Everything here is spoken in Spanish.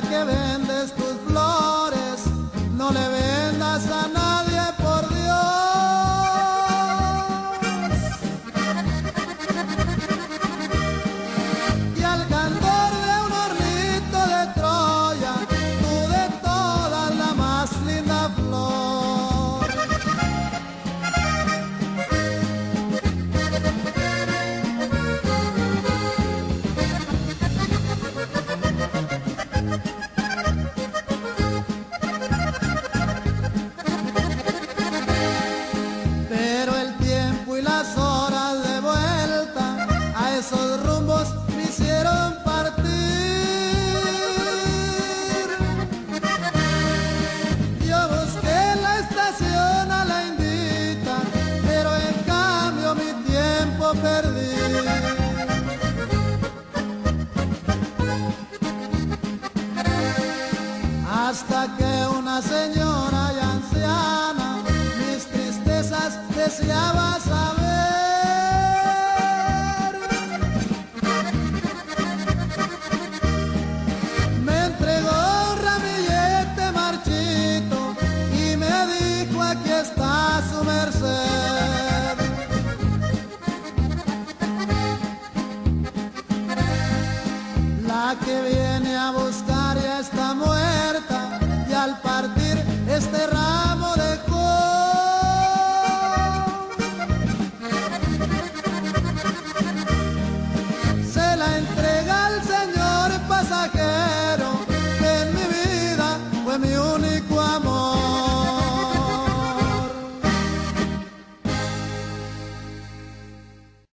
que ven hasta que una señora ya anciana mis tristezas deseaba saber. Me entregó un ramillete marchito y me dijo aquí está su merced. La que viene a buscar ya está muerta essa guerra.